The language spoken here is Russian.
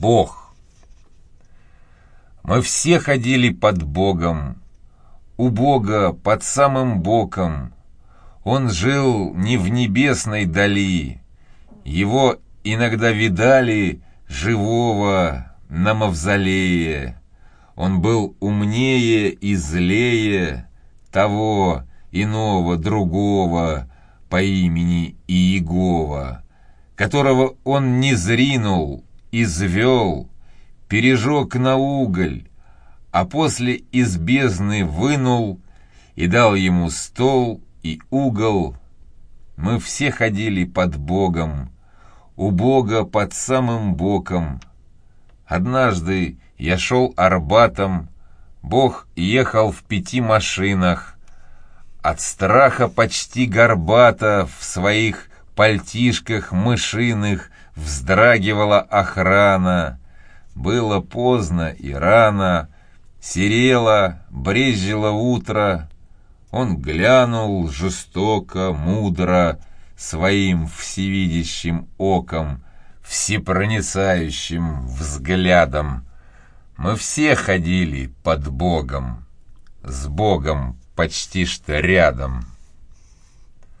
Бог. Мы все ходили под Богом, у Бога под самым боком. Он жил не в небесной дали, его иногда видали живого на мавзолее. Он был умнее и злее того иного другого по имени Иегова, которого он не зринул, извел, пережег на уголь, а после из бездны вынул и дал ему стол и угол. Мы все ходили под Богом, у Бога под самым боком. Однажды я шел Арбатом, Бог ехал в пяти машинах, от страха почти горбата в своих пальтишках мышиных вздрагивала охрана. Было поздно и рано, серело, брезжило утро. Он глянул жестоко, мудро, своим всевидящим оком, всепроницающим взглядом. Мы все ходили под Богом, с Богом почти что рядом.